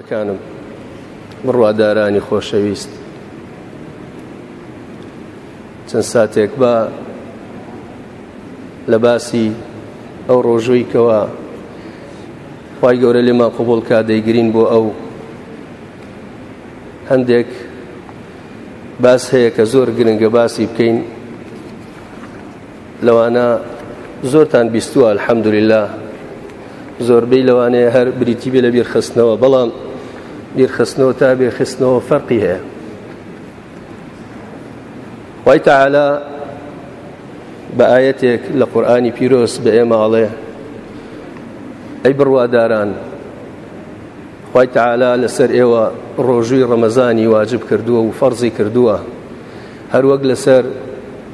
ەکانم بڕوادارانی خۆشەویست چەند ساتێک بە لە باسی ئەو ڕۆژووی کەەوە خی گەورە لێمان قوبولکە دەیگرین بۆ ئەو هەندێک باس هەیە کە زۆر گرنگە باسی بکەین لەوانە زۆرتان بیستووە الحەمدللا زۆربەی لەوانەیە هەر بریتی بێ لە بیرخستنەوە بەڵام بیرخستنەوە تا بێخستنەوە فەرقی هەیە وای تعالا بە ئاەتێک لە قورآانی پیرۆز بە ئێماڵێ ئەی بڕواداران خی تعالا لەسەر ئێوە ڕۆژووی ڕەمەزانی واجب کردووە و فەرزی کردووە هەروەک لەسەر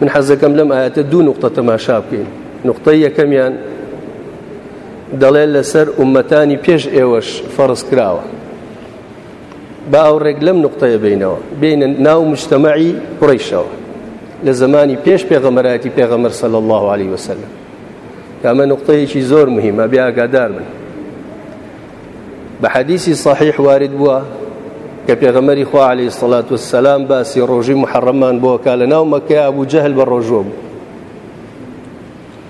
من حەزەکەم لەم ئاەتە دوو نقطە تەماشا بکەین نقطەی یەکەمیان دەڵێ لەسەر ئومەتانی پێش ئێوەش فەرز کراوە با ئەو ڕێک لەم نقطەیە بینەوە بینە ناو مشتەمەعی قڕیشەوە لە زمانی پێش پێغەمەراتی پێغەمەر سەل الله عليه وسلم کامە نقطەیەکی زۆر مهمە بێ ئاگادار بن بە حەدیسی صحیح وارد بووە کە پێغەمەری خوا عليه سڵات وسلام باسی ڕۆژی محەڕەمان بۆکە لە ناو مەکە ئەبوو جەهل بە ڕۆژوە بوو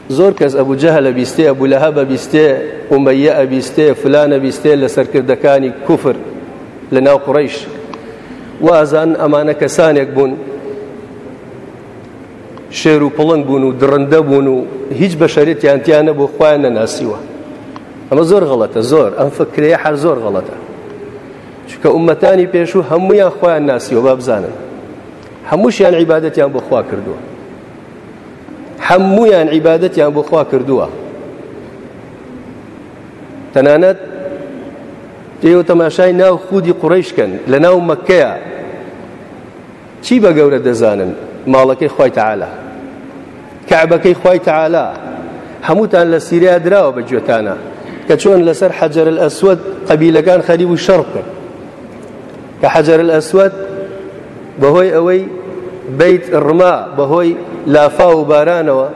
زۆر کەس ئەبوو جەهلە بیستێ ئەبوو لە هەبە بیستێ ئومەیە ئەبیستێ فلانە بیستێ لە سەرکردەکانی کوفر لە ناو قڕیش وازان ئەمانە کەسانێک بوون شێر و پڵنگ بوون و دڕندە بوون و هیچ بەشەرێتیان تیا نەبوو خۆیان نەناسیوە ئەمە زۆر غەڵەتە زۆر ئەم فکرەیە هەر زۆر غەڵەتە چکە ئومەتانی پێشوو هەمویان خۆیان ناسیوە با بزانن هەمووشیان عیباەتیان بۆ خوا کردووە هەمویان عیباەتیان بۆ خوا کردووە تەنانەت ئێوە تەماشای ناو خودی قڕیشکن لە ناو مەکەیە چی بە گەورە دەزانن ماڵەکەی خوای تەعالا کەعبەکەی خوای تەعالا هەمووتان لە سیریا دراوە بە گوێتانە کە چۆن لەسەر حەجەر ئەسود قەبیلەکان خەریب و شەڕ بکەن کە حەجەر ئەسود بەهۆی ئەوەی بیت ڕما بەهۆی لافا و بارانەوە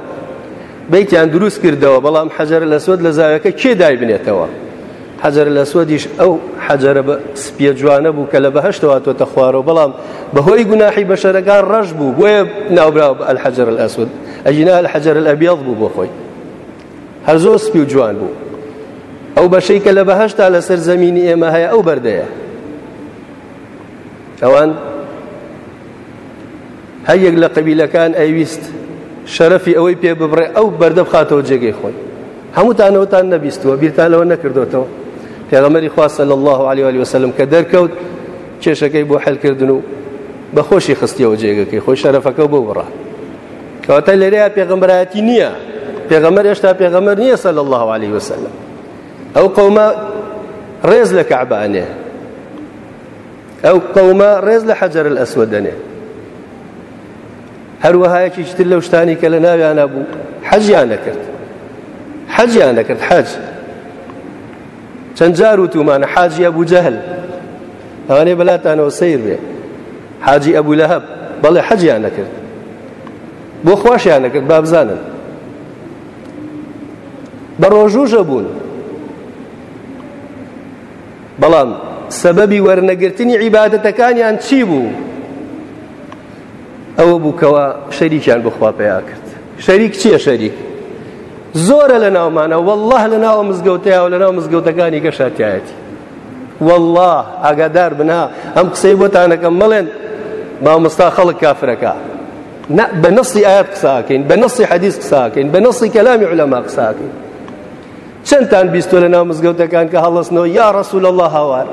بیتیان دروست کردەوە بەڵام حەجەر لەسود لە زاوەکە کێ دای بنێتەوە حەجەر لەسوەدیش ئەو حەجەرە بە سپیە جوانە بوو کە لە بەهشتەوە تۆتە خوارەوە بەڵام بەهۆی گوناحی بەشەرەکان ڕەش بوو بۆیە ناوبراو بە الحەجر الاسود ئەجینا الحەجر الابیض بوو بۆ خۆی هەر زۆر سپی و جوان بوو ئەو بەشەی کە لە بەهشتا لەسەر زمینی ئێمە هەیە ئەو بەردەیە ئەوان هەر یەک لە قەبیلەکان ئەیویست شەرەفی ئەوەی پێ ببڕێ ئەو بەردە بخاتەوە جێگەی خۆی هەمووتانەوەتان نەبیستووە بیرتان لەوە نەکردوێتەوە پێغەمەری خواستە لە الله عليه وسلم کە دەرکەوت کێشەکەی بۆ حلکردن و بەخۆشی خستیەوە جێگەکەی خۆی شەرەفەکە بۆ بڕە کەواتە لەرەیە پێغەمبەرایەتی نییە پێغەمەر هێشتا پێغەمەر نییە سەل الله عليه وسلم ئەو قەومە ڕێز لە کەعبانێ ئەو قەومە ڕێز لە حەجەر ئەسوە دەنێ هەروەهایەکیش تر لەو شتانی کە لە ناویانە بوو حەجیان نەکرد حەجیان نەکرد حەج چەند جار وتومانە حاجی ئەبوو جەهل ئەوانەی بەلاتانەوە سیر بێ حاجی ئەبوو لە هەب بەڵێ حەجیان نەکرد بۆ خۆشیان نەکرد بابزانن بە ڕۆژوژە بوون بەڵام سەبەبی وەرنەگرتنی عیبادەتەکانیان چی بوو ئەوە بوو کەوا شەریکیان بخوا پیا کرد شەریک چییە شەریک زۆرە لە ناومانە والله لە ناوە مزگەوتەیە و لە ناو مزگەوتەکانی گەشاتایەتی والله ئاگادار بنا ئەم قسەی بۆتانەکەم مەڵێن مامۆستا خەڵک کافرەکە بە نەسی ئاات قساکەین بە نەسی حەدیث قساکەین بە نەسی کەلامی علەما قساکەین چەندتان بیستوە لە ناو مزگەوتەکان کە هەڵەسنەوە یا ڕسول الله هاوار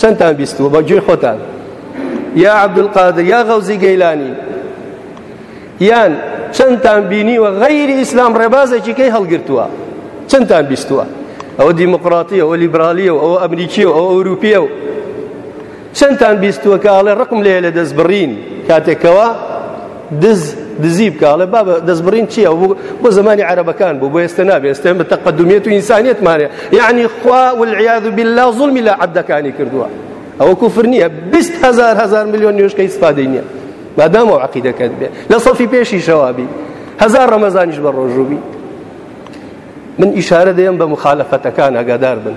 چەندتان بیستوە بە گوێی خۆتان یا عبدالقادر یا غەوزی گەیلانی یان چەندتان بینیوە غەیری ئیسلام ڕێبازێکی کەی هەڵگرتووە چەندتان بیستووە ئەوە دیموکراتیە ئەوە لیبرالیە و ئەوە ئەمریکیە و ئەوە ئەوروپیە و چەندتان بیستووە کە ئاڵێ ڕقم لێ لە دەستبڕین کاتێک کەوا دز دزی بکە ئاڵێ بابە دەستبڕین چییە بوو بۆ زمانی عەرەبەکان بوو بۆ ئێستا نابێ ئێستا بە تەقەدومیەت و ئینسانیەتمانێ یعنی خوا والعیاذ بالله زوڵمی لە عەبدەکانی کردووە ئەوە کوفر نییە بیست هەزار هەزار میلیۆن نوێژکە هیچ فادەی نییە مادام و عقیدەکەت بێ لە سەفی پێشی شەوابی هەزار ڕەمەزانیش بە ڕۆژوبی من ئیشارە دەیەم بە مخالفەتەکان ئەگادار بن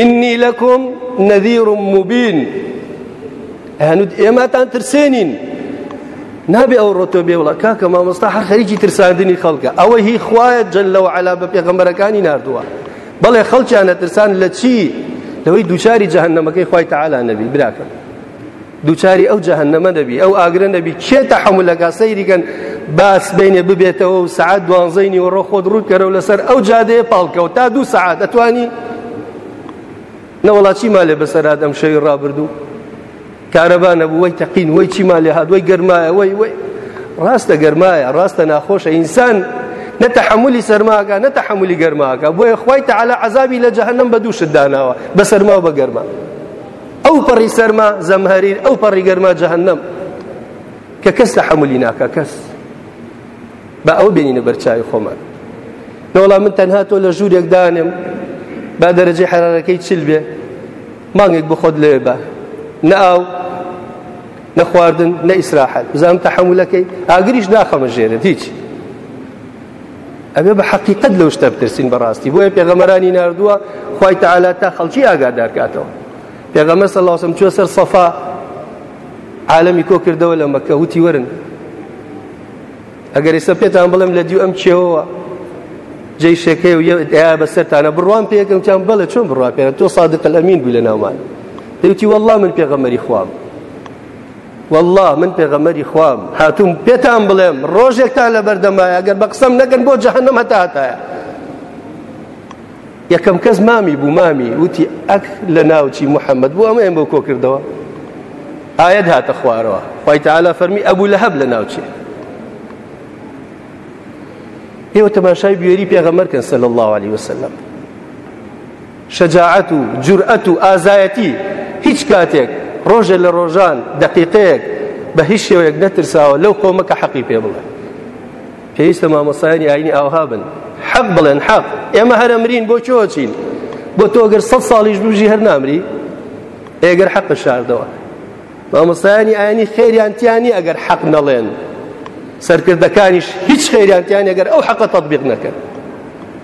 انی لەکم نەذیر مبین هەنوو ئێمەتان ترسێنین نابێ ئەو ڕۆتۆ بێ وڵا کاکە مامۆستا هەر خەریکی ترساندنی خەڵکە ئەوە هی خوایە جل لەو علا بە پێغەمبەرەکانی نردووە بەڵێ خەڵکیانە ترسان لە چی لەوەی دووچاری جەهنەمەکەی خوای تەعالا نەبی براکەم دووچاری ئەو جەهەنەمە نەبی ئەو ئاگرە نەبی کێ تەحەمولەکە سەیری کەن باس بینێ ببێتەوە و سعات دوانزەی نیوەڕۆ خۆت ڕووت کەرەوە لەسەر ئەو جادەیە پاڵکەوە تا دوو سعات ئەتوانی نەوەڵاچی مالێ بەسەرات ئەم شەوی ڕابردوو کارەبا نەبوو وەی تەقین وەی چی مالێ هات وەی گەرمایە وەی وەی ڕاستە گەرمایە ڕاستە ناخۆشە ئینسان نە تەحملی سەرماکە نە تەحملی گەرماکە بۆیە خی تەعالا عذابی لە جەهنم بە دوو شت داناوە بە سەرما و بە گەرما ئەو پەڕی سەرما زەمهەریر ئەو پەڕی گەرما جەهەنەم کە کەس تەحەملی ناکە کەس بە ئەو بینینە بەرچاوی خۆمان نەوەڵام من تەنها تۆ لە ژوورێک دانێم با دەرەجەی حەرارەکەی چل بێ مانگێک بخۆت لێ بە نە ئاو نە خواردن نە ئیسراحەت بزانم تەحەمولەکەی ئاگریش ناخەمە ژێرت هیچ ئەبێ بە حەقیقەت لەو شتە بترسین بەڕاستی بۆیە پێغەمەرانی نردووە خی تەعالا تا خەڵکی ئاگادارکاتەوە پێغەمە سەلاسم چوە سەر سەفا عالمی کۆ کردەوە لە مەکە وتی وەرن ئەگەر ئێستا پێتان بڵم لە دیو ئەم چێەوە جێی شەکەی و یا بەسەرتانە بڕوان پێکەم چیان بڵێ چۆن بڕوا پێێت تۆ سادق ئەمین بوو لە ناومان دەوتی والله من پێغەمەری خوام وەڵڵا من پێغەمەری خوام هاتووم پێتان بڵێم ڕۆژێکتان لەبەردەمایە گەر بە قسەم نەگەن بۆ جەهنم هەتا هەتایە یەکەم کەس مامی بوو مامی وتی ئەک لە ناوچی محەممەد بوو ئەمە ئێم بۆ کۆ کردەوە ئاەت هاتە خوارەوە خیتەعالا فەرمی ئەبوو لە هەب لە ناوچێ ئێوە تەماشای بێری پێغەمەرکەن سەل الله عليه وسلم شەجاعەت و جورئەت و ئازایەتی هیچ کاتێک ڕۆژێ لە ڕۆژان دەقیقەیەک بە هیچ شێوەیەک نەترساوە لەو قەومە کە حەقی پێ بڵێ پێویستە مامۆسایانی ئاینی ئاوها بن حەق بڵێن حەق ئێمە هەرە مرین بۆ چۆچین بۆ تۆ گەر سە ساڵیش بژی هەر نامری ئێگەر حەق شاردەوە مامۆسایانی ئاینی خێریانتیانی ئەگەر حەق نەڵێن سەرکردەکانیش هیچ خێریانتیان ئەگەر ئەو حەقە تەطبیق نەکەن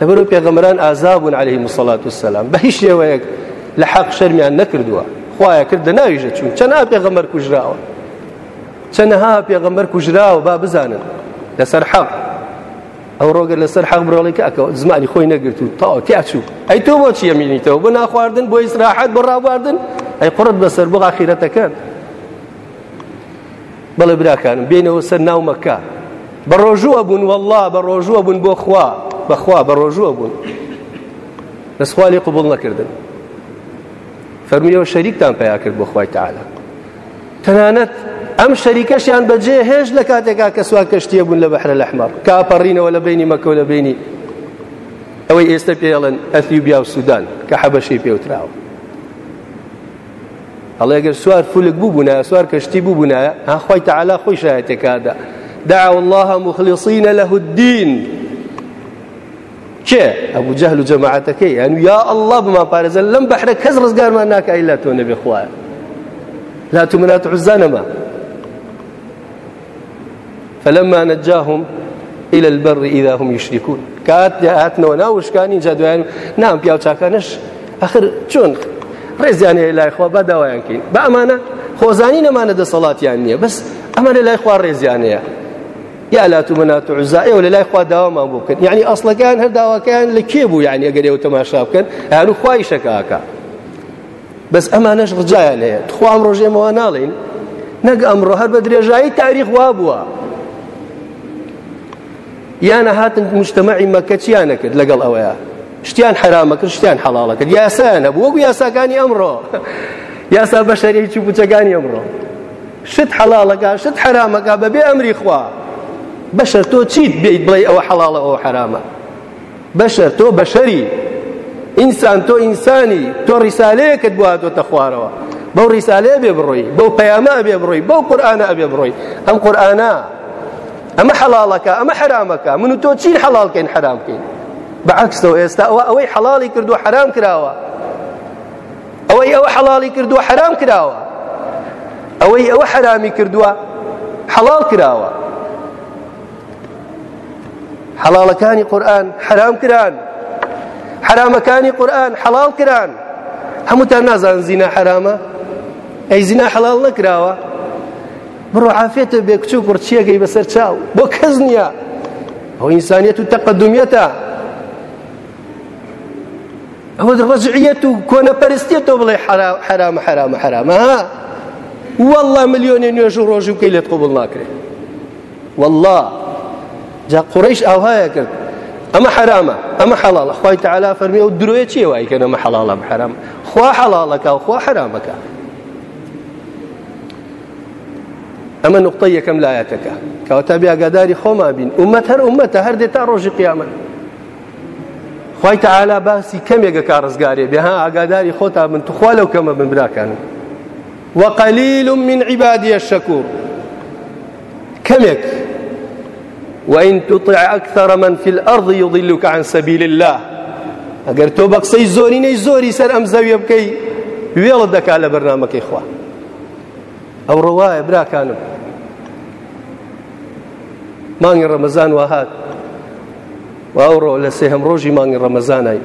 لەبەرو پێغەمبەران ئازا بوون عەلەیهیم سەڵات وسەلام بە هیچ شێوەیەک لە حەق شەرمیان نەکردووە خوایە کرد لە ناویژە چوون چەنها پێغەمبەر کوژراوە چەنها پێغەمبەر کوژراوە با بزانن لەسەر حەق ئەو ڕۆگە لەسەر حەق بڕۆڵی کە ئەکەوە زمانی خۆی نەگرت و تاوە تیاچوو ئەی تۆ بۆ چیە مینیتەوە بۆ ناخواردن بۆ ئیسراحەت بۆ ڕابواردن ئەی قڕت بەسەر بۆ ئاخیرەتەکەن بەڵێ براکانم بێنەوە سەر ناو مەکە بە ڕۆژووە بوون والله بە ڕۆژووە بوون بۆ خوا بەخوا بە ڕۆژووە بوون دەستخوالی قوبڵ نەکردن فەرمیەوە شەریکتان پیا کرد بۆ خوای تعالا تەنانەت ئەم شەریکەشیان بەجێ هێش لە کاتێکا کە سووا کەشتیە بوون لە بەحرە لەحمەڕ کاپەڕینەوە لە بینی مەکە و لە بینی ئەوەی ئێستا پێڵن ئەثیوبیا و سوودان کە حەبەشەی پێوتراوە ئەڵێ ئەگەر سوار فولک بووبوونا سوار کەشتی بووبوونایە ها خوای تەعالا خۆی شایەتێکادا دعوا الله مخلصین له الدین کێ ئەبوو جەهل و جەماعەتەکەی یان یا الله بمان پارێزە لەم بەحرە کەس ڕزگارمان ناکە ئیلا تۆ نەبێ خوایە لا تمنات عزا نەما فلما نجاهم إلى البر إذا هم يشركون کات هاتنەوە ناوشکانی جا دوایان نام پیاو چاکانش ئەخر چۆن ڕێزیان هەیە لای خوا با داوایان کەین بە ئەمانە خۆزانی نەمانە دەسەڵاتیان نییە بەس ئەمە لە لای خوا ڕێزیان هەیە یا لات و منات و عزا ئێوە لە لای خوا داوامان بۆ بکەن یعنی ئەسڵەکان هەر داواکەیان لە کێ بوو یعنی ئەگەر ئێوە تەماشا بکەن هەروخوایشەکەکە بەس ئەمانەش ڕجایان هەیە تخوا ئەم ڕۆژێ ئێمەوە ناڵین نەک ئەمڕۆ هەر بە درێژایی تاریخ وا بووە یانە هاتن مشتمەعی مەکە چیانە کرد لەگەڵ ئەوەیە شتیان حرامە کرد شتیان حەڵاڵە کرد یاسایان هەبوو وەکو یاساکانی ئەمڕۆ یاسا بەشەرێکی بچەکانی ئەمڕۆ شت حەڵاڵەکە شت حرامەکە بەبێ ئەمری خوا بەشەر تۆ چیت بێیت بڵێ ئەوە حەڵاڵە ئەوە حرامە بەشەر تۆ بەشەری ئینسان تۆ ئینسانی تۆ ڕیسالەیەکت بۆ هاتۆتە خوارەوە بەو ڕیسالەیە بێ بڕۆی بەو پەیامە ئەبێ بڕۆی بەو قورآانە ئەبێ بڕۆی ئەم قورآانە ئەمە حەڵاڵەکە ئەمە حرامەکە من و تۆ چین حەڵالکەین حرام بکەین بەعکسەوە ئێستا ئەوە ئەوەی حەڵاڵی کردو حرام کراوە ئەوەی ئەوە حەڵاڵی کردووە حرام کراوە ئەوەی ئەوە حرامی کردووە حەڵاڵ کراوە حەڵاڵەکانی قورئان حەرام کران حەرامەکانی قورئان حەڵاڵ کران هەمووتان نازان زینا حەرامە ئەی زینا حەڵاڵ نەکراوە بڕۆ عافێتە بێ کچ و کوڕچیەکەی بەسەر چاو بۆ کەس نییە ئەو ئینسانیت و تەقەدومیەتە ئەوە ڕەجعیەت و کۆنەپەرستێتەوە بڵێ حەرامە حەرامە حەرامە والله ملیۆنێ نوێژ و ڕۆژی بکەی لێت قوبڵ ناکرێت واللە جا قڕیش ئاوهایە کرد ئەمە حرامە ئەمە حەڵاڵە خوای تعالا فەرمی ئەو درۆیە چیە وای کرد ئەمە حەڵاڵە حرام خوا حەڵاڵەکە و خوا حرامەکە ئەمە نقطە یەکەم لایەتەکە کەواتە بیاگاداری خۆما بین ئومەت هەر ئومەتە هەر دێت تا ڕۆژی قیامەت خی تعالا باسی کەمێکە کا ڕزگارێ بێ ها ئاگاداری خۆتا من توخوا لەو کەمە بن براکانم وقلیل من عیبادیە شەکوور کەمێک وإن تطع أكثر من في الأرض يضلك عن سبيل الله ئەگەر تۆ بە قسەی زۆرینەی زۆری سەر ئەم زەویە بکەی وێڵە دەکا لە بەرنمەکەی خوا ئەو ڕەوایە براکانم مانگی ڕەمەزان وهات و ئەو ڕۆ لە سێهەم ڕۆژی مانگی ڕەمەزانای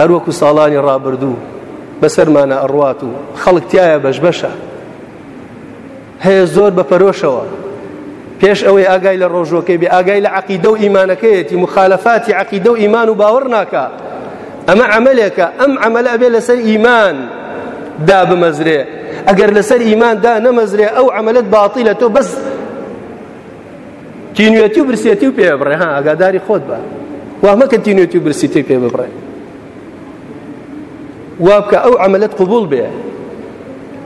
هەروەکو ساڵانی ڕابردوو بەسەرمانە ئەڕوات و خەڵک تایە بەش بەشە هەیە زۆر بە پەرۆشەوە پێش ئەوەی ئاگای لە ڕۆژوەکەی بێ ئاگای لە عقیدە و ئیمانەکەیەتی مخالفاتی عقیدە و ئیمان و باوەڕ ناکە ئەمە عملێکە ئەم عمل ئەبێ لەسەر ئیمان دا بمەزرێ ئەگەر لەسەر ئیمان دا نەمەزرێ ئەو عملت باڵی لە تۆ بەس تینوێتی و برسێتی و پێ بڕێ ها ئەگاداری خۆت بە وامەکە تینوێتی و برسیتی پێ ببڕێ وابکە ئەو عملت قبول بێ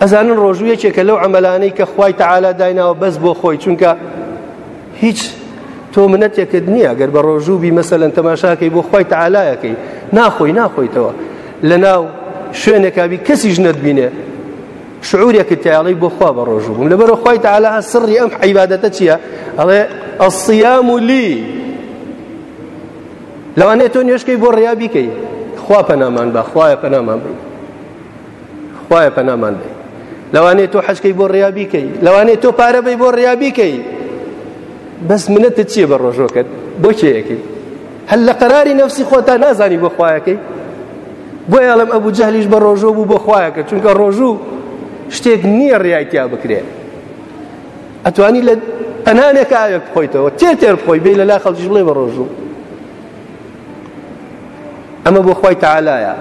ئەزانن ڕۆژوو یەکێکە لەو عملانەی کە خوای تەعالا دایناوە بەس بۆ خۆی چونکە هیچ تۆ منەتێکت نییە گەر بە ڕۆژوو بی مەسەن تەماشاکەی بۆ خی تەعاالایەکەی ناخۆی ناخۆیتەوە لە ناو شوێنێکبی کەسیش نەتبینێ شعورێکی تیاڵی بۆ خوا بە ڕۆژوو بووم لەبەر خی تەعالا سڕی ئەم حیباەتە چییە ئەڵێ ئەسیام و لی لەوانەیە تۆ نوێشکەی بۆ ڕیا بیکەی خوا پەنامان بە خوایە پەنامان بی خوایە پەنامان بی لەوانەیە تۆ حەجکەی بۆ ڕیا بیکەی لەوانەیە تۆ پارە بی بۆ ڕیا بیکەی بەس منەتە چییە بە ڕۆژۆکەت بۆ کێیەکەی هەل لە قەراری نەفسی خۆتا نازانی بۆ خوایەکەی بۆ یاڵم ئەبوو جەهلیش بە ڕۆژۆ بوو بۆ خوایەکە چونکە ڕۆژوو شتێک نییە ڕایتیا بکرێت ئەتوانی لە پەنانێک ئاوێک بخۆیتەوە تێ تێر بخۆی بێ لەلا خەڵکیش بڵێ بە ڕۆژوو ئەمە بۆ خۆی تەعالایە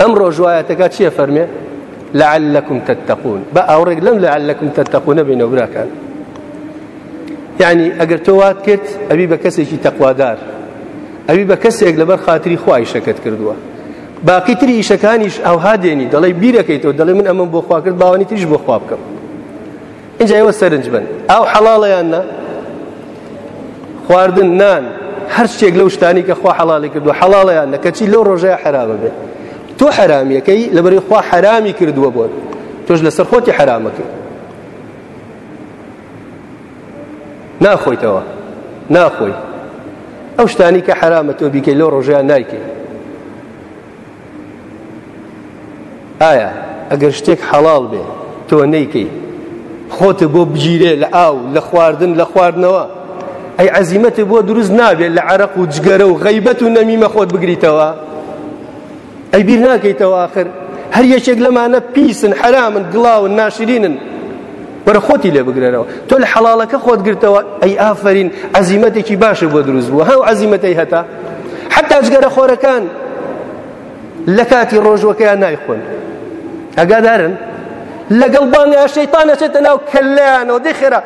ئەم ڕۆژوایەتەکە چییە فەرمێ لعلكم تتقون بە ئاوڕێک لەم لعلكم تتقون بینە براکان یعنی ئەگەر تۆ وات کرد ئەوی بە کەسێکی تەقوادار ئەوی بە کەسێک لەبەر خاتری خوای شەکەت کردووە باقی تری ئیشەکانیش ئەوها دێنی دەڵی بیرەکەیتەوە دەڵێ من ئەمەم بۆ خوا کرد باوانی تریش بۆ خوا بکەم اینجا ئێوە سەرنج بن ئاو حەڵاڵەیان نا خواردن نان هەر شتێک لەو شتانی کە خوا حەڵالی کردو حەڵاڵەیان نەکەچی لەو ڕۆژەیە حرامە بێت تۆ حرامیەکەی لەبەری خوا حرامی کردووە بۆت تۆش لەسەر خۆتی حرامەکەی ناخۆیتەوە ناخۆی ئەو شتانی کە حرامە تۆ بیکەی لۆ ڕۆژیان نایکەی ئایا ئەگەر شتێک حەڵال بێ تۆ نەیکەی خۆتە بۆ بگیرێ لە ئاو لە خواردن لە خواردنەوە ئەی عزیمەتێ بۆ دروست نابێت لە عرق و جگەرە و غیبەت و نەمیمە خۆت بگریتەوە ئەی بیر ناکەیتەوە ئاخر هەر یەکێک لەمانە پیسن حەرامن گڵاون ناشرینن وەرە خۆتی لێ بگرەرەوە تۆ لە حەڵاڵەکە خۆت گرتەوە ئەی ئافرین عزیمەتێکی باشە بۆ دروست بوو هاو عزیمەتەی هەتا حتا جگەرە خۆرەکان لە کاتی ڕۆژوەکەیان نایخۆن ئەگادارن لەگەڵ بانگە شەیتانەچێتە ناو کەلەیانەوە دەخێرا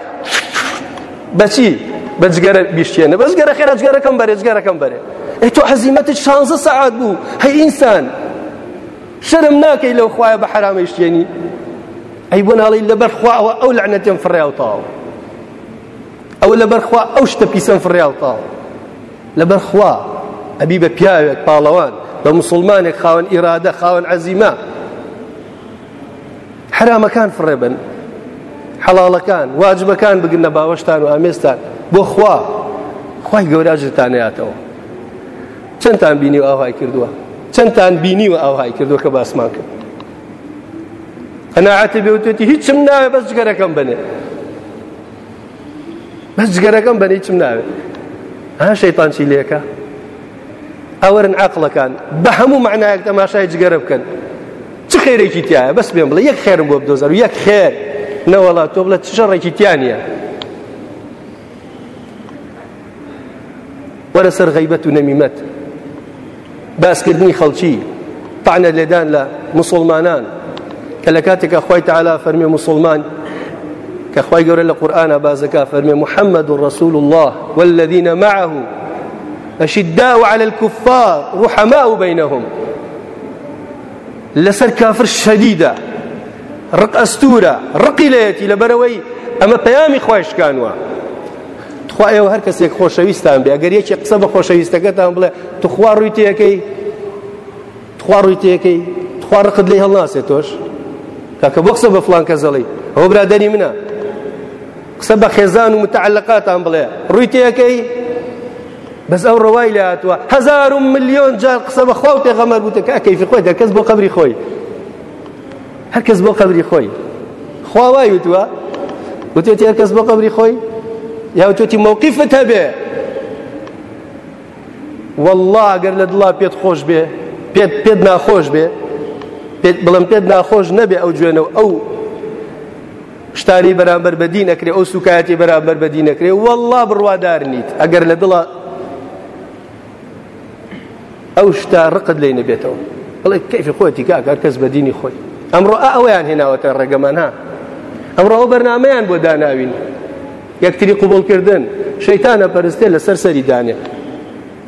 بەچی بە جگەرە بیشتێنە بە جگەرە خێرە جگەرەکەم بەرێ جگەرەکەم بەرێ ئەی تۆ حەزیمەتت شانزە سەعات بوو هەی ئینسان شەرم ناکەی لەو خوایە بە حەرامە یشتێنی ئەی بۆ ناڵی لەبەر خواوە ئەو لەعنەتێن فڕێوتاوە ئەو لەبەر خوا ئەو شتە پیسەن فڕێوتاوە لەبەر خوا ئەبی بە پیاوێک پاڵەوان بە مسلمانێک خاوەن ئیرادە خاوەن عەزیمە حەرامەکان فڕێبن حەڵاڵەکان واجبەکان بگرنە باوەشتان و ئامێستان بۆ خوا خی گەوراژتانەیاتەوە چەندتان بینی و ئاوهای کردووە چەندتان بینی و ئاوهای کردووە کە باسمان کرد قەنەعەتی بێوتێتی هیچم ناوێ بەس جگەرەکەم بنێ بەس جگەرەکەم بەنی چم ناوێت ها شەیتان چی لێکە ئەوەرن عقلەکان بە هەموو معنایەک تەماشای جگەرە بکەن چ خێرێکی تایە بەس پێم بڵێ یەک خێرم بۆ بدۆزەر و یەک خێر نەوەڵا تۆ بڵێ چ شەڕێکی تیانە وەرە سەر غیبەت و نەمیمەت باسکردنی خەڵکی تاانە لێدان لە مسلمانان کە لە کاتێکە خی تعالا فەرمی مسلمان کە خی گەورە لە قورآە بازەکە فەرمی محەممەد و ڕسول الله والذینە معه اشداء علی الكفار رحماء بینهم لەسەر کافر شەدیدە ڕق ئەستورە ڕقی لەیەتی لەبەرەوەی ئەمە پەیامی خوای شکانوە تخوا ئێوە هەر کەسێک خۆشەویستان بێ ئەگەر یەکی قسە بە خۆشەویستەکەتان بڵێ تخوا ڕووی تێەکەی تخوا ڕووی تێکەی تخوا ڕقت لێ هەڵناسێت تۆش کاکە بۆ قسە بە فلان کەس دەڵێی ئەوە برادەری منە قسە بە خێزان و متعلقاتان بڵێ ڕووی تێکەی بەس ئەو ڕەوای لە هاتووە هزار و ملیۆن جار قسە بە خوا و پێغەمەر بووتە کە کەیفی خۆی دەکەس بۆ قبری خۆی هەر کەس بۆ قبری خۆی خوا وای وتووە وتێتی هەر کەس بۆ قبری خۆی یا وتێتی مووقیفت هەبێ وەڵڵا گەر لە دڵا پێت خۆش بێ پێت پێت ناخۆش بێ پێت بڵم پێت ناخۆش نەبێ ئەو جوێنە و ئەو شتانی بەرامبەر بەدی نەکرێ ئەو سوکایەتی بەرامبەر بەدی نەکرێ وەڵڵا بڕوادار نیت ئەگەر لە دڵا ئەو شتا ڕقت لی نەبێتەوە بڵێ کەفی خۆەتی کاکار کەس بە دینی خۆی ئەمڕۆ ئەویان هێناوەتە ڕێگەمانە ئەمڕۆ ئەو بەرنمەیان بۆ داناوین یەکتری قبول کردن شەیتانە پەرستێ لەسەر سەری دانێ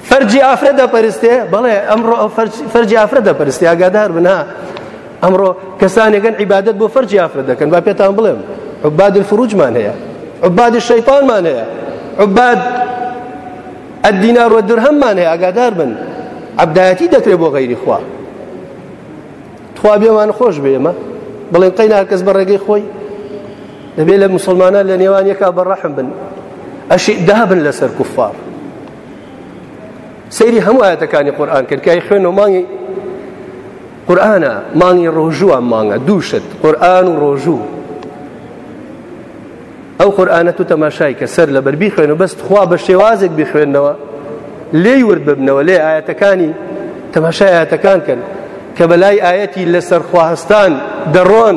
فەرجی ئافرە دەپەرستێ بەڵێ ئەمڕۆ ئەو فەرجی ئافرە دەپەرستی ئاگادار بنا ئەمڕۆ کەسانێکن عیبادت بۆ فەرجی ئافرە دەکەن با پێتان بڵێم عباد الفروجمان هەیە عباد الشەیطانمان هەیە عباد الدینار و درهممان هەیە ئاگادار بن عبدایەتی دەکرێت بۆ غیری خوا تخوا بێمان خۆش بێمە بڵێن قەینا کەس بە ڕێگەی خۆی دەبێت لە مسلمانان لە نێوان یەکا بەڕەحم بن ئەشی دابن لەسەر کوفار سەیری هەموو ئاەتەکانی قورآان کرد کای خوێن و مانگی قورآانە مانگی ڕۆژووە مانگە دووشت قورآان و ڕۆژوو ئەو قورآانە تو تەماشای کە سەر لە بەربی خوێن و بەست خوا بە شێوازێک بخوێندنەوە لێی ورد ببنەوە لێ ئاەتەکانی تەماشای ئاەتەکان کەن کە بەلای ئاەتی لەسەر خواهستان دەڕۆن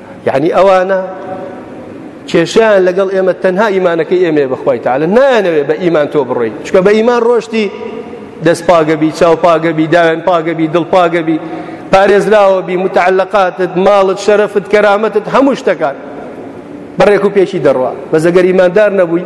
یعنی ئەوانە کێشیان لەگەڵ ئێمە تەنها ئیمانەکە ئێمێ بەخوای تعالی نایانەوێ بە ئیمان تۆ بڕۆی چکە بە ئیمان ڕۆشتی دەست پاگەبی چاو پاگەبی داوێن پاگەبی دڵ پاگەبی پارێزراوە بی متعلقاتت ماڵت شەرەفت کەرامەتت هەموو شتەکان بەڕێک و پێکی دەڕوە بەزەگەر ئیماندار نەبووی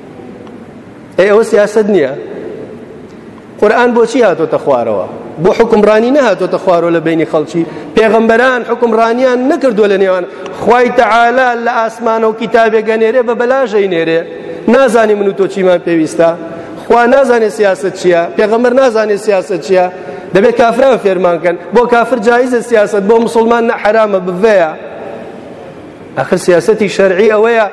ئەی ئەوە سیاست نییە قورآن بۆچی هاتۆتە خوارەوە بۆ حکمڕانی نەهاتۆتە خوارەوە لە بینی خەڵکی پێغەمبەران حکمڕانیان نەکردووە لە نێوان خی تەعالا لە ئاسمانە و کتابێک گەنێرێ بە بەلاژەی نێرێ نازانی من و تۆ چیمان پێویستە خوا نازانێ سیاست چییە پێغەمبەر نازانێ سیاست چییە دەبێت کافران فێرمان کەن بۆ کافر جایزە سیاست بۆ مسلمان نە حرامە بڤەیە ئەخر سیاسەتی شەرعی ئەوەیە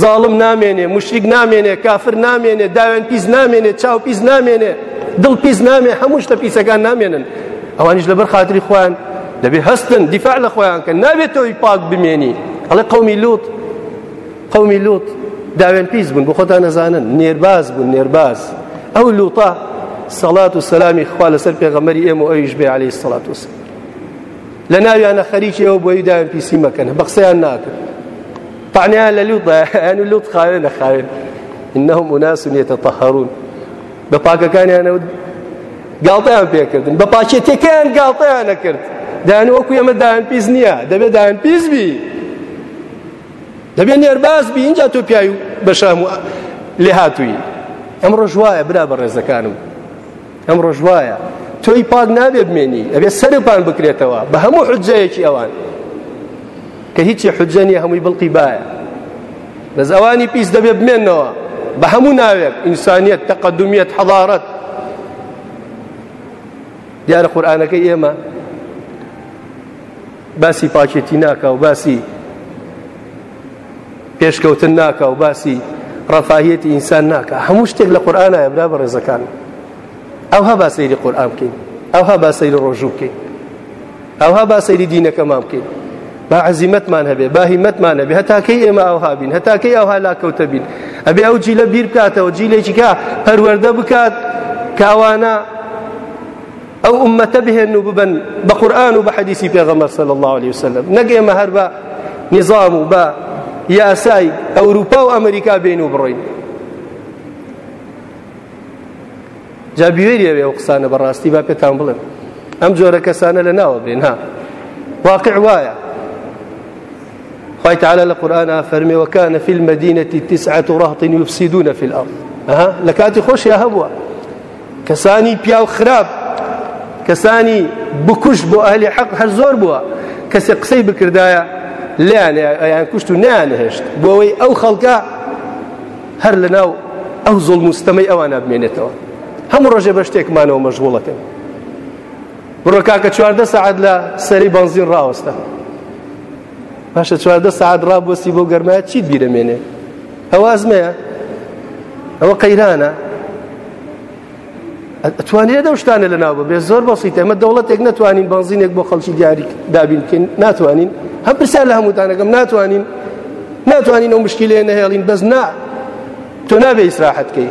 زاڵم نامێنێ مشریک نامێنێ کافر نامێنێ داوێن پیس نامێنێ چاو پیس نامێنێ دڵ پیس نامێ هەموو شتە پیسەکان نامێنن ئەوانیش لەبەر خاتری خۆیان دەبێ هەستن دیفاع لە خۆیان کە نابێت تۆی پاک بمێنی ئەڵێ قومی لوت قومی لوت داوێن پیس بوون بۆ خۆتان نەزانن نێرباز بوون نێرباز ئەو لوتە سەڵات و سەلامی خوا لەسەر پێغەمەری ئێمە ئەویش بێ عليه سەڵات وسلام لە ناویانە خەریکی ئەوە بۆی داوێن پیسی مەکەن بە قسەیان ناکەن تەعنیان لە لوتە یانی لوت خاوێن لە خاوێن إنهم أناس يتطهرون بە پاکەکانیانە گاڵتەیان پێکردن بە پاچێتەکەیان گاڵتەیان نەکرد دایان وەکو ئێمە دایان پیس نییە دەبێت دایان پیس بی دەبێت نێرباز بی اینجا تۆ پیاوی بەشام و لێ هاتووی ئەمڕۆ ژوایە برا بە ڕێزەکانم ئەمڕۆش وایە تۆی پاک نابێ بمێنی ئەبێ سەرپان بکرێتەوە بە هەموو حجەیەکی ئەوان کە هیچی حجە نیە هەمووی بڵقی باە بەس ئەوانی پیس دەبێ بمێنەوە بە هەموو ناوێک ئینسانیت تەقدمیت حەڵارەت دیارە قورآانەکەی ئێمە باسی پاکێتی ناکە و باسی پێشکەوتن ناکە و باسی ڕەفاهیەتی ئینسان ناکە هەموو شتێک لە قورآانایە برا بە ڕێزەکان ئەوها با سەیری قورآان بکەین ئەوها با سەیری ڕۆژوو بکەین ئەوها با سەیری دینەکەمان بکەین با عزیمەتمان هەبێ با هیمەتمان هەبێ هەتاکەی ئێمە ئەوها بین هەتاکەی ئەوها لاکەوتە بین ئەبێ ئەو جیلە بیر بکاتەوە جیلێکیکە پەروەەردە بکات کاوانە ئەو ئومەتە بهێن و ببن بە قورآن و بە حەدیسی پێغەمبەر صلی الله علیه وسلم نەک ئێمە هەر بە نظام و بە یاسای ئەوروپا و ئەمریکا بین و بڕۆین جا بوێری ئەوێ ئەو قسانە بەڕاستی با پێتان بڵێم ئەم جۆرە کەسانە لە ناوە بێن ها واقع وایە خی تعالى لە قورآن فەرمێ وەکانە فیلمە دینەتی تسعەت و ڕهتین یفسیدونە فیل ئەڵ لە کاتی خۆشیان هەبووە کەسانی پیاو خراپ کەسانی بکوش بۆ ئەهلی حەق هەر زۆر بووە کەسێک قسەی بکردایە لیان ئەیان کوشت و نیانهێشت بۆەوەی ئەو خەڵکە هەر لە ناو ئەو زۆڵ مستەمەی ئەوان بمێنێتەوە هەموو ڕۆژێ بە شتێکمانەوە مەژغوڵەکەن بڕۆ کاکە چواردە سەعات لە سەری بەنزین ڕاوەستە باشە چواردە سعات ڕابوەستی بۆ گەرمایە چیت بیرەمێنێ هەوازمەیە ئەوە قەیرانە ئەتوانێت ئەو شتانە لە ناو ببێ زۆر بەسیت ئەمە دەوڵەتێک ناتوانین بەنزینێک بۆ خەڵکی دیاری دابین بکەین ناتوانین هەم پرسیار لە هەمووتانەکەم ناتوانین ناتوانین ئەو مشکلێ نەهێڵین بەس نا تۆ نابێ ئیسراحەتکەی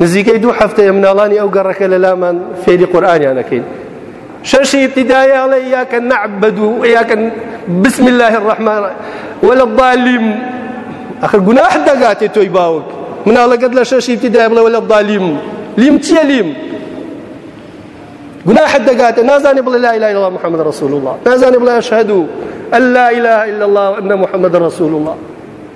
نزیکەی دوو هەفتەیە مناڵانی ئەو گەڕەکە لە لامان فێری قورآانیان نەکەین شەشی ابتدایە ئەڵێ یاکە نەعبد و یاکە بسم الله الرحمن ولا الضالیم ئەخر گوناح دەگاتێ تۆی باوک مناڵەکەت لە شەشی ابتدای بڵێ ولا الضالیم لیم چییە لیم گناح دەگاتە نازانێ بڵێ لا اله الا الله محمد رسول الله نازانێ بڵێ اشهد ان لا اله الا الله وان محمد رسول الله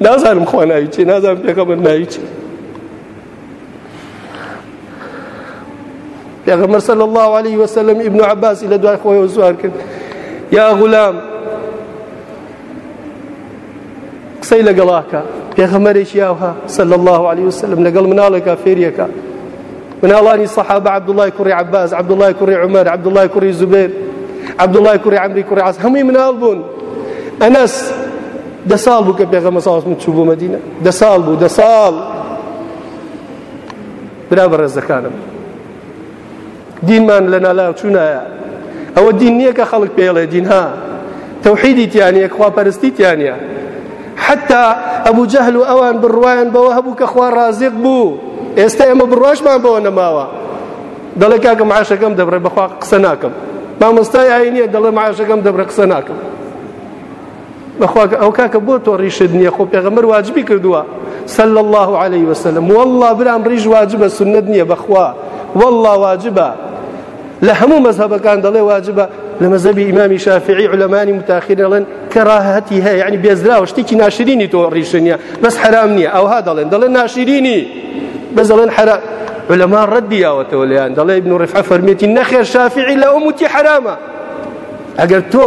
نازانم خوا ناوی چی نازانم پێغەمبەر ناوی چی پێغەمبەر صلی الله عليه وسلم ابن عباس لە دوای خۆیەوە زوار کرد یا غلام قسەی لەگەڵاکە پێغەمەرێکی یاوها صلی الله عليه وسلم لەگەڵ مناڵێکە فێریەکە مناڵانی صحابە عبداللهی کوڕی عباس عبداللهی کوڕی عمر عبداللهی کوڕی زبێر عبداللهی کوڕی عمری کوڕی عاس هەمووی مناڵ بوون ئەنەس دە ساڵ بوو کە پێغەمە ساڵسم چوو بۆ مەدینە دە ساڵ بوو دە ساڵ برا بەڕێزەکانم دینمان لە نالاو چوونایە ئەوە دین نییە کە خەڵک پێڵێ دین ها تەوحیدی تیانە خواپەرستی تیانە حەتا ئەبو جەهل و ئەوان بڕوایان بەوە هەبوو کە خوا ڕازق بوو ئێستا ئێمە بڕواشمان بەوە نەماوە دەڵێ کاکە معاشەکەم دەبڕێ بەخوا قسە ناکەم مامۆستای ئاینیە دەڵێ معاشەکەم دەبڕێ قسە ناکەم بەخوا ئەو کاکە بۆ تۆ ڕیشت نییە خۆ پێغەمەر واجبی کردووە سل الله عليه وسلم والله برام ڕیژ واجبە سنت نییە بەخوا والله واجبە لە هەموو مەزهبەکان دەڵێ واجبە لە مەزەبی ئیمامی شافعی علەمانی متاخیر دەڵێن کە ڕاهەتی هەیە یعنی بێزراوە شتێکی ناشرینی تۆ ڕیشە نیە بەس حرام نییە ئەوها دەڵێن دەڵێن ناشرینی بەس دەڵێن حرام علەما ڕەدی یاوەتەوە لەیان دەڵێ ابن ڕفعە فەرمێتی نەخێر شافعی لە ئەو موتی حرامە ئەگەر تۆ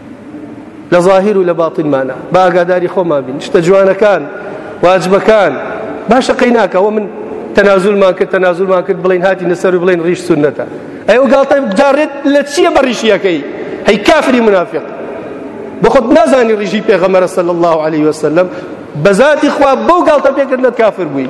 لە ظاهر و لە باتنمانە بە ئاگاداری خۆمان بین شتە جوانەکان واجبەکان باشە قەی ناکەەوە من تەنازولمان کرد تەنازولمان کرد بڵین هاتی نەسەر و بڵین ڕیش سونەتە ئەی و گاڵتە جارێت لە چییە بە ڕیشیەکەی هەی کافری منافق بخۆت نازانی ڕیژی پێغەمەرە سەل الله عليه وسلم بەزاتی خوا بەو گاڵتە پێکردنت کافر بووی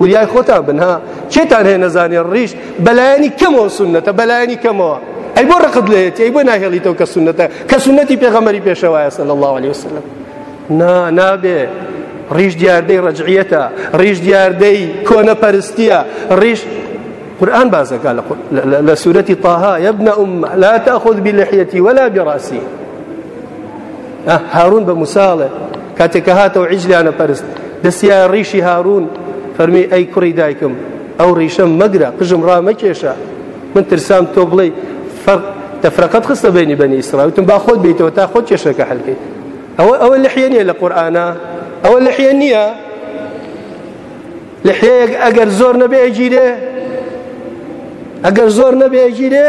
وریای خۆتان بن ها کێتان هەیە نەزانێ ڕیش بەلایەنی کەمەوە سنەتە بەلایەنی کەمەوە ئەی بۆ ڕقت لەیەتی ئەی بۆ ناهێڵیتەوە کە سنەتە کە سنەتی پێغەمەری پێشەوایە صلی الله عليه وسلم نا نابێ ڕیش دیاردەی ڕەجعیەتە ڕیش دیاردەی کۆنەپەرستیە ڕیش قورآن بازەکە لە سورەتی طه يا ابن أم لا تأخذ بلحيتي ولا برأسي هارون بە موساڵێ کاتێک کە هاتەوە عیجلیانە پەرست دەستیا ڕیشی هارون فەرمی ئەی کوڕی دایکم ئەو ڕیشەم مەگرە قژم ڕامەکێشە من ترسام تۆ بڵێ فەرق تەفرەقەت خستە بینی بەنی ئیسراوتم با خۆت بیتەوە تا خۆت کێشەکە هەلکەیت ئەوە ئەوە لحیە نییە لە قورآانە ئەوە لحیە نییە لحەیەک ئەگەر زۆر نەبێ ئەگیرێ ئەگەر زۆر نەبێ ئەگیرێ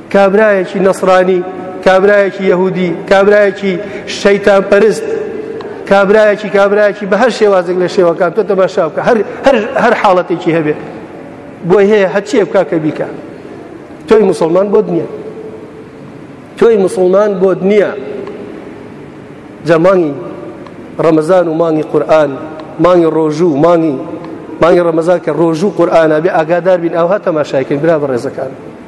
کابرایەکی نەسرانی، کابرایەکی یەهودی، کابرایەکی شەیتان پەرست، کابرایەکی کابرایەکی بە هەر شێوازێک لە شێوەکان تۆ تەماشا بکە هەر هەر هەر حاڵەتێکی هەبێ بۆی هەیە هەچیە بکە کە بیکە تۆی مسلمان بۆت نییە تۆی مسلمان بۆت نییە جا مانگی ڕەمەزان و مانگی قورآن مانگی ڕۆژوو مانگی مانگی ڕەمەزان کە ڕۆژوو قورآانە بێ ئاگادار بین ئەوها تەماشایکن برا بە ڕێزەکان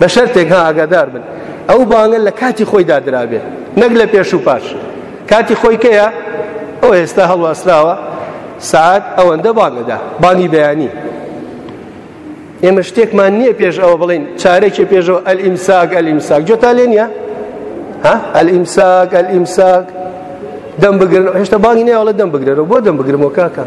بە شەرتێک ها ئاگادار بن ئەو بانگە لە کاتی خۆی دادرابێت نەک لە پێش و پاش کاتی خۆی کەیە ئەو ئێستا هەڵواسراوە سعات ئەوەندە بانگەدا بانی بەیانی ئێمە شتێکمان نییە پێش ئەوە بڵین چارێکی پێشەوە ئەل ئیمساگ ئەل ئیمساگ جۆتا لێ نیە ها ئەل ئیمساگ ئەل ئیمساگ دەم بگرن هێشتا بانگی نیاوەڵە دەم بگرەوە بۆ دەم بگرمەوە کاکە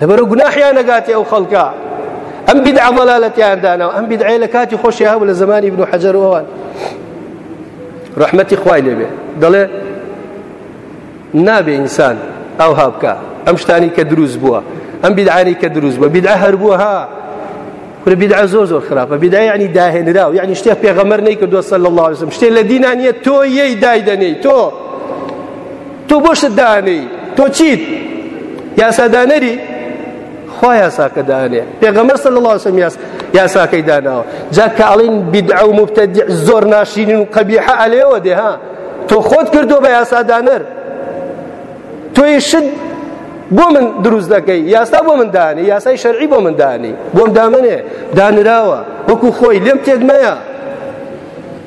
لەبەرو گوناحیان نەگاتێ ئەو خەڵکە ئەم بدعە ضەلالەتیان داناوە ئەم بدعەیە لە کاتی خۆشی هەبوو لە زمانی ابن حەجەر و ئەوان ڕەحمەتی خوای لێبێ دەڵێ نابێ ئینسان ئەو هابکە ئەم شتانی کە دروست بووە ئەم بدعانی کە دروست بووە بدعە هەر بووە ها کورە بدعە زۆر زۆر خراپە بدعە یعنی داهێنراو یعنی شتێک پێغەمەر نەیکردووە صلی الله عليه وسلم شتێک لە دینان نیە تۆ یەی دایدەنێی تۆ تۆ بۆ شت دانێی تۆ چیت یاسادانەری خوا یاساکە دانێ پێغەمبەر صلی الله علیه وسلم یاساکەی داناوە جا کە ئەڵین بدعە و مبتدع زۆر ناشرین و قەبیحە ئەلێوە دێ ها تۆ خۆت کردو بە یاسادانەر تۆی شت بۆ من دروست دەکەی یاسا بۆ من دانێ یاسای شەرعی بۆ من دانێ بۆم دامنێ دانراوە وەکو خۆی لێم تێک مەیە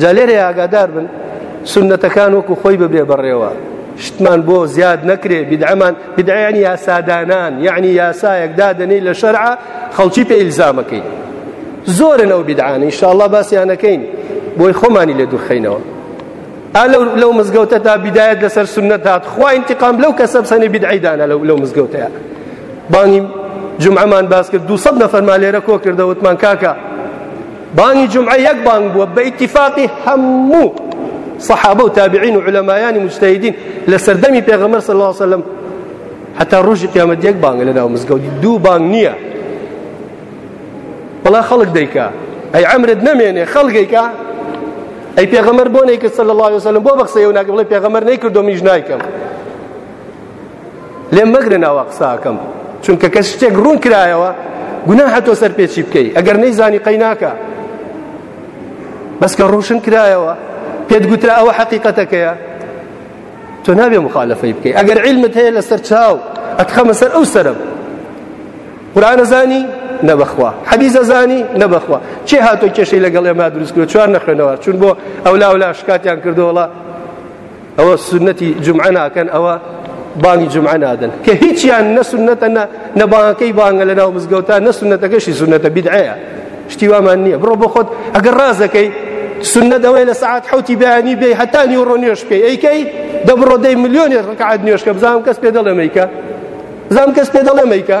جا لێرە ئاگادار بن سنەتەکان وەکو خۆی ببێ بەڕێوە شتمان بۆ زیاد نەکرێ بدعمان بدعیان یاسادانان یعنی یاسایەک دادەنی لە شەرعە خەڵکی پێ ئیلزامەکەی زۆرن ئەو بدعان ئینشاءالله باسیانەکەین بۆی خۆمانی لێ دوورخینەوە لەو لەو مزگەوتە تا بدایەت لەسەر سنە دات خوا انتقام لەو کەسە بسەنی بدعیدانە لەو لەو مزگەوتەیە بانیم جمعەمان باس کرد دو سەد نەفەرمان لێرە کۆ کردەوتمان کاکە بانگی جمعە یەک بانگ بووە بە ئیتیفاقی هەموو صحابە و تابعین و علەمایانی مجتهدین لە سەردەمی پێغەمبەر صلی الله علیه وسلم حتا ڕۆژی قیامەت یەک بانگە لەناو مزگەوتی دوو بانگ نییە بەڵا خەڵک دەیکا ئەی ئەمرت نەمێنێ خەڵگەیکا ئەی پێغەمەر بۆ نەیکرد صلی الله علیه وسلم بۆ بەخسەیە و ناکە بڵێ پێغەمەر نەیکردو منیش نایکەم لێم مەگرن ئاوا قساکەم چونکە کە شتێک ڕوون کرایەوە گوناحە تۆ سەر پێچی بکەی ئەگەر نەیزانی قەی ناکە بەس کە ڕوشن کرایەوە پێت گوترا ئەوە حەقیقەتەکەیە تۆ نابێ مخالفەی بکەی ئەگەر علمت هەیە لەسەر چاو ئەتخەمە سەر ئەو سرم قورآانە زانی نەبخوا حەدیزە زانی نەبخوا چێ هاتۆ کێشەی لەگەڵ ئێمە دروست کرد چوار نەخوێنەوە چون بۆ ئەولا ولا شکاتیان کردووەڵە ئەوە سنەتی جمعە ناکەن ئەوە بانگی جمعە نادەن کە هیچیان نە سنەتە نە نە بانگەکەی بانگە لە ناو مزگەوتە نە سنەتەکەشی سنەتە بیدعەیە شتی وامان نییە بڕۆ بۆ خۆت ئەگەر ڕازەکەی سنەت ئەوەیە لە سعات حوتی بەیانی بێ هەتا نیوڕۆ نوێش بکەی ئەیکەی دە بڕۆ دەی ملیۆنێ ڕکعات نوێشکە بزانم کەس پێ دەڵێ مەیکە بزانم کەس پێ دەڵێ مەیکە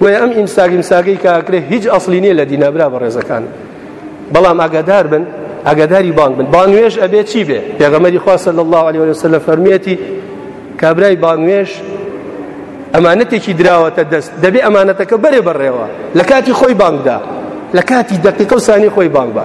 بۆیە ئەم ئیمساک ئیمساکەی کە ئەکرێ هیچ ئەسلی نییە لە دینا برا بەڕێزەکان بەڵام ئاگادار بن ئاگاداری بانگ بن بانوێش ئەبێ چی بێ پێغەمەری خوا صلی الله علیه وسلم فەرمیەتی کابرای بانوێش ئەمانەتێکی دراوەتە دەست دەبێ ئەمانەتەکە بەرێ بەڕێوە لە کاتی خۆی بانگدا لە کاتی دەقیقە و سانی خۆی بانگ بە